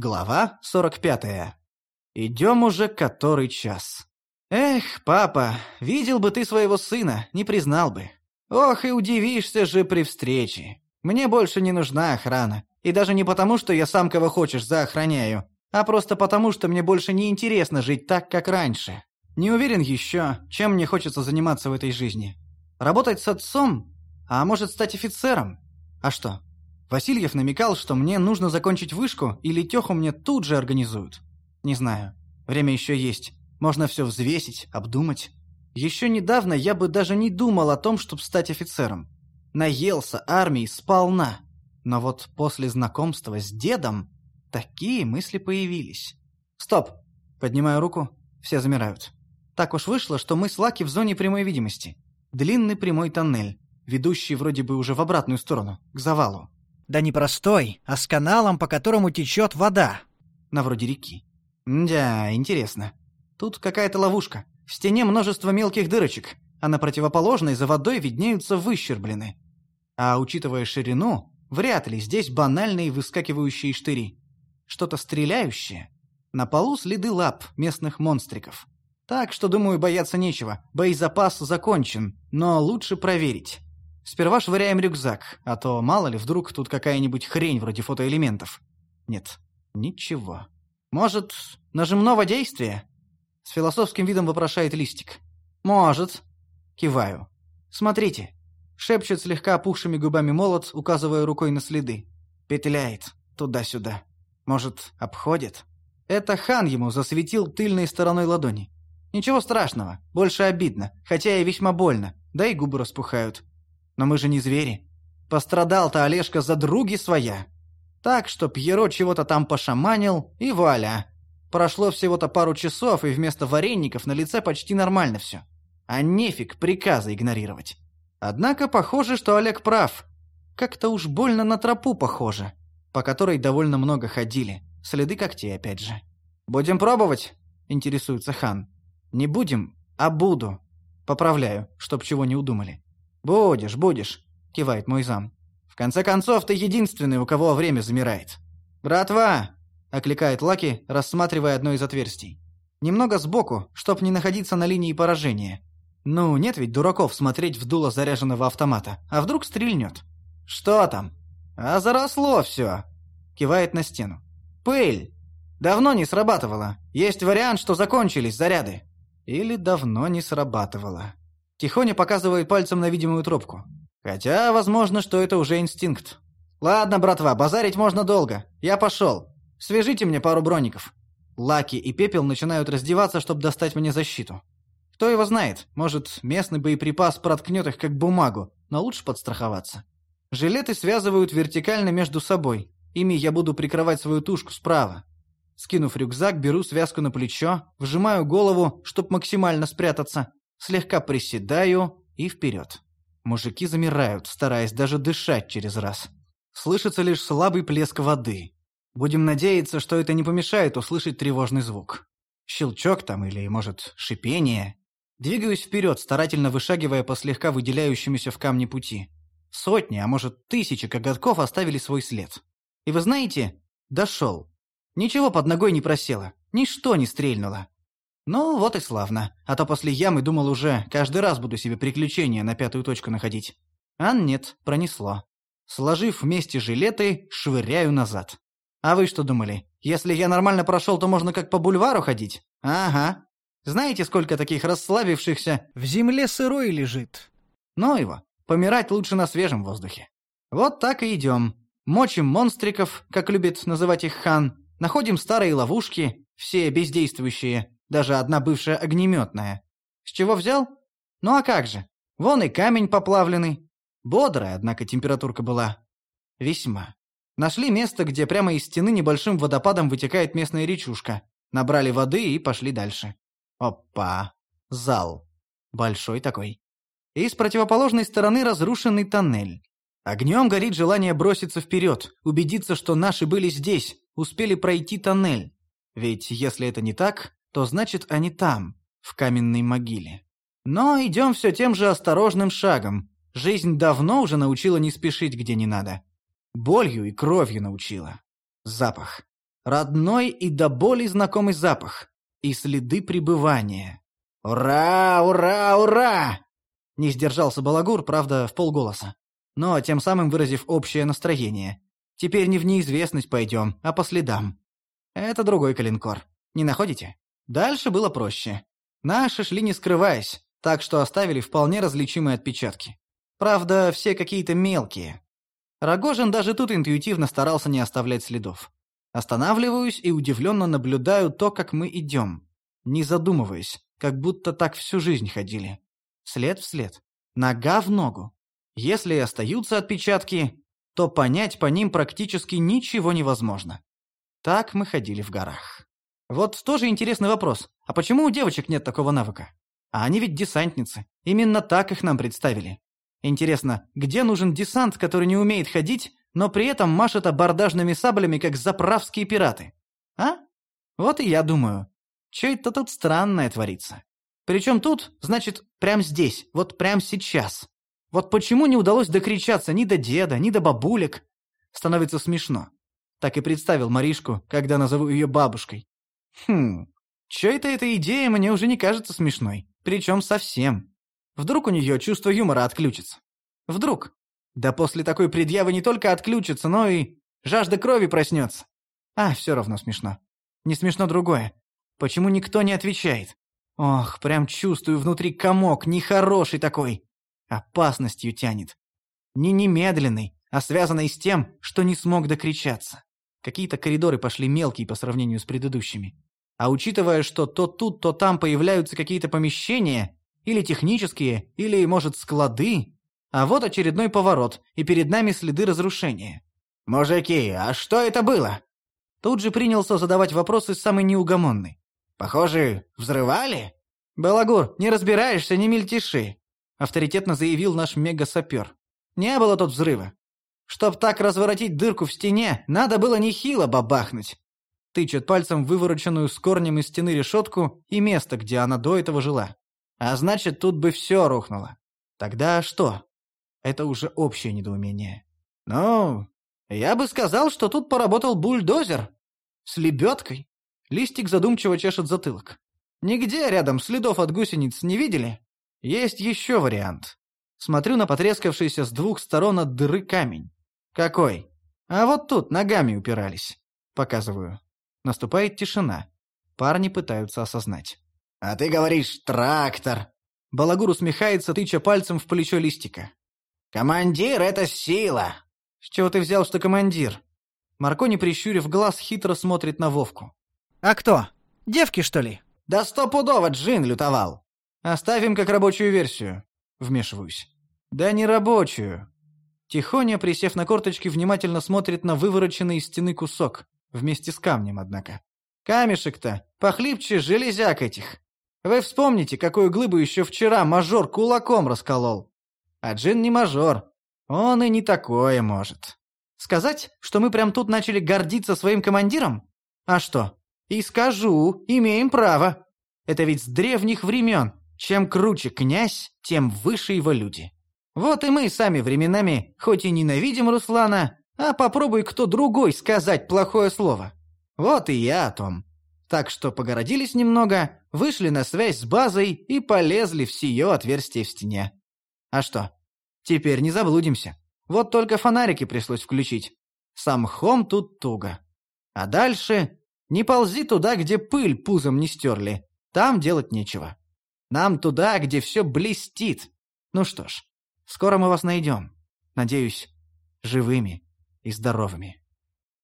Глава 45. Идем уже который час. Эх, папа, видел бы ты своего сына, не признал бы. Ох, и удивишься же при встрече. Мне больше не нужна охрана. И даже не потому, что я сам кого хочешь заохраняю, а просто потому, что мне больше не интересно жить так, как раньше. Не уверен еще, чем мне хочется заниматься в этой жизни. Работать с отцом? А может стать офицером? А что? Васильев намекал, что мне нужно закончить вышку, или Тёху мне тут же организуют. Не знаю. Время еще есть. Можно все взвесить, обдумать. Еще недавно я бы даже не думал о том, чтобы стать офицером. Наелся армией сполна. Но вот после знакомства с дедом такие мысли появились. Стоп. Поднимаю руку. Все замирают. Так уж вышло, что мы с Лаки в зоне прямой видимости. Длинный прямой тоннель, ведущий вроде бы уже в обратную сторону, к завалу. Да не простой, а с каналом, по которому течет вода. На вроде реки. Да, интересно. Тут какая-то ловушка. В стене множество мелких дырочек, а на противоположной за водой виднеются выщерблены. А учитывая ширину, вряд ли здесь банальные выскакивающие штыри. Что-то стреляющее. На полу следы лап местных монстриков. Так что, думаю, бояться нечего. Боезапас закончен, но лучше проверить. Сперва швыряем рюкзак, а то, мало ли, вдруг тут какая-нибудь хрень вроде фотоэлементов. Нет, ничего. Может, нажимного действия? С философским видом вопрошает Листик. Может. Киваю. Смотрите. Шепчет слегка опухшими губами молот, указывая рукой на следы. Петляет. Туда-сюда. Может, обходит? Это хан ему засветил тыльной стороной ладони. Ничего страшного, больше обидно, хотя и весьма больно, да и губы распухают. Но мы же не звери. Пострадал-то Олежка за други своя. Так что Пьеро чего-то там пошаманил, и вуаля. Прошло всего-то пару часов, и вместо вареников на лице почти нормально все. А нефиг приказы игнорировать. Однако похоже, что Олег прав. Как-то уж больно на тропу похоже, по которой довольно много ходили. Следы когтей опять же. «Будем пробовать?» – интересуется хан. «Не будем, а буду». Поправляю, чтоб чего не удумали. «Будешь, будешь», — кивает мой зам. «В конце концов, ты единственный, у кого время замирает». «Братва!» — окликает Лаки, рассматривая одно из отверстий. «Немного сбоку, чтоб не находиться на линии поражения. Ну, нет ведь дураков смотреть в дуло заряженного автомата. А вдруг стрельнет?» «Что там?» «А заросло все!» — кивает на стену. «Пыль! Давно не срабатывала. Есть вариант, что закончились заряды». Или давно не срабатывало. Тихоня показывает пальцем на видимую тропку. Хотя, возможно, что это уже инстинкт. «Ладно, братва, базарить можно долго. Я пошел. Свяжите мне пару броников». Лаки и Пепел начинают раздеваться, чтобы достать мне защиту. Кто его знает, может, местный боеприпас проткнет их как бумагу, но лучше подстраховаться. Жилеты связывают вертикально между собой. Ими я буду прикрывать свою тушку справа. Скинув рюкзак, беру связку на плечо, вжимаю голову, чтобы максимально спрятаться, Слегка приседаю и вперед. Мужики замирают, стараясь даже дышать через раз. Слышится лишь слабый плеск воды. Будем надеяться, что это не помешает услышать тревожный звук. Щелчок там или, может, шипение. Двигаюсь вперед, старательно вышагивая по слегка выделяющемуся в камне пути. Сотни, а может, тысячи коготков оставили свой след. И вы знаете, дошел. Ничего под ногой не просело, ничто не стрельнуло. Ну, вот и славно. А то после ямы думал уже, каждый раз буду себе приключения на пятую точку находить. А нет, пронесло. Сложив вместе жилеты, швыряю назад. А вы что думали? Если я нормально прошел, то можно как по бульвару ходить? Ага. Знаете, сколько таких расслабившихся в земле сырой лежит? Ну его, помирать лучше на свежем воздухе. Вот так и идем. Мочим монстриков, как любит называть их хан. Находим старые ловушки, все бездействующие даже одна бывшая огнеметная. С чего взял? Ну а как же? Вон и камень поплавленный. Бодрая, однако, температурка была. Весьма. Нашли место, где прямо из стены небольшим водопадом вытекает местная речушка. Набрали воды и пошли дальше. Опа. Зал. Большой такой. И с противоположной стороны разрушенный тоннель. Огнем горит желание броситься вперед, убедиться, что наши были здесь, успели пройти тоннель. Ведь если это не так, то значит они там, в каменной могиле. Но идем все тем же осторожным шагом. Жизнь давно уже научила не спешить где не надо. Болью и кровью научила. Запах. Родной и до боли знакомый запах. И следы пребывания. «Ура! Ура! Ура!» Не сдержался Балагур, правда, в полголоса. Но тем самым выразив общее настроение. Теперь не в неизвестность пойдем, а по следам. Это другой калинкор. Не находите? Дальше было проще. Наши шли не скрываясь, так что оставили вполне различимые отпечатки. Правда, все какие-то мелкие. Рогожин даже тут интуитивно старался не оставлять следов. Останавливаюсь и удивленно наблюдаю то, как мы идем. Не задумываясь, как будто так всю жизнь ходили. След в след. Нога в ногу. Если и остаются отпечатки, то понять по ним практически ничего невозможно. Так мы ходили в горах. Вот тоже интересный вопрос. А почему у девочек нет такого навыка? А они ведь десантницы. Именно так их нам представили. Интересно, где нужен десант, который не умеет ходить, но при этом машет абордажными саблями, как заправские пираты? А? Вот и я думаю. Чё это тут странное творится? Причем тут, значит, прямо здесь, вот прямо сейчас. Вот почему не удалось докричаться ни до деда, ни до бабулек? Становится смешно. Так и представил Маришку, когда назову ее бабушкой. Хм, чё это эта идея мне уже не кажется смешной. Причем совсем. Вдруг у нее чувство юмора отключится. Вдруг. Да после такой предъявы не только отключится, но и жажда крови проснется. А, все равно смешно. Не смешно другое. Почему никто не отвечает? Ох, прям чувствую внутри комок, нехороший такой. Опасностью тянет. Не немедленный, а связанный с тем, что не смог докричаться. Какие-то коридоры пошли мелкие по сравнению с предыдущими. А учитывая, что то тут, то там появляются какие-то помещения, или технические, или, может, склады. А вот очередной поворот, и перед нами следы разрушения. «Мужики, а что это было?» Тут же принялся задавать вопросы самый неугомонный. «Похоже, взрывали?» «Балагур, не разбираешься, не мельтеши», — авторитетно заявил наш мега-сапер. «Не было тут взрыва. Чтоб так разворотить дырку в стене, надо было нехило бабахнуть». Тычет пальцем вывороченную с корнем из стены решетку и место, где она до этого жила. А значит, тут бы все рухнуло. Тогда что? Это уже общее недоумение. Ну, я бы сказал, что тут поработал бульдозер. С лебедкой. Листик задумчиво чешет затылок. Нигде рядом следов от гусениц не видели? Есть еще вариант. Смотрю на потрескавшийся с двух сторон от дыры камень. Какой? А вот тут ногами упирались. Показываю. Наступает тишина. Парни пытаются осознать. «А ты говоришь трактор!» Балагур усмехается, тыча пальцем в плечо листика. «Командир — это сила!» «С чего ты взял, что командир?» Маркони, прищурив глаз, хитро смотрит на Вовку. «А кто? Девки, что ли?» «Да стопудово Джин лютовал!» «Оставим как рабочую версию», — вмешиваюсь. «Да не рабочую». Тихоня, присев на корточки, внимательно смотрит на вывороченный из стены кусок, вместе с камнем, однако. «Камешек-то похлипче железяк этих. Вы вспомните, какую глыбу еще вчера мажор кулаком расколол. А Джин не мажор. Он и не такое может. Сказать, что мы прям тут начали гордиться своим командиром? А что? И скажу, имеем право. Это ведь с древних времен. Чем круче князь, тем выше его люди. Вот и мы сами временами, хоть и ненавидим Руслана, а попробуй кто другой сказать плохое слово. Вот и я о том. Так что погородились немного, вышли на связь с базой и полезли в сие отверстие в стене. А что? Теперь не заблудимся. Вот только фонарики пришлось включить. Сам хом тут туго. А дальше не ползи туда, где пыль пузом не стерли. Там делать нечего. Нам туда, где все блестит. Ну что ж, скоро мы вас найдем. Надеюсь, живыми и здоровыми.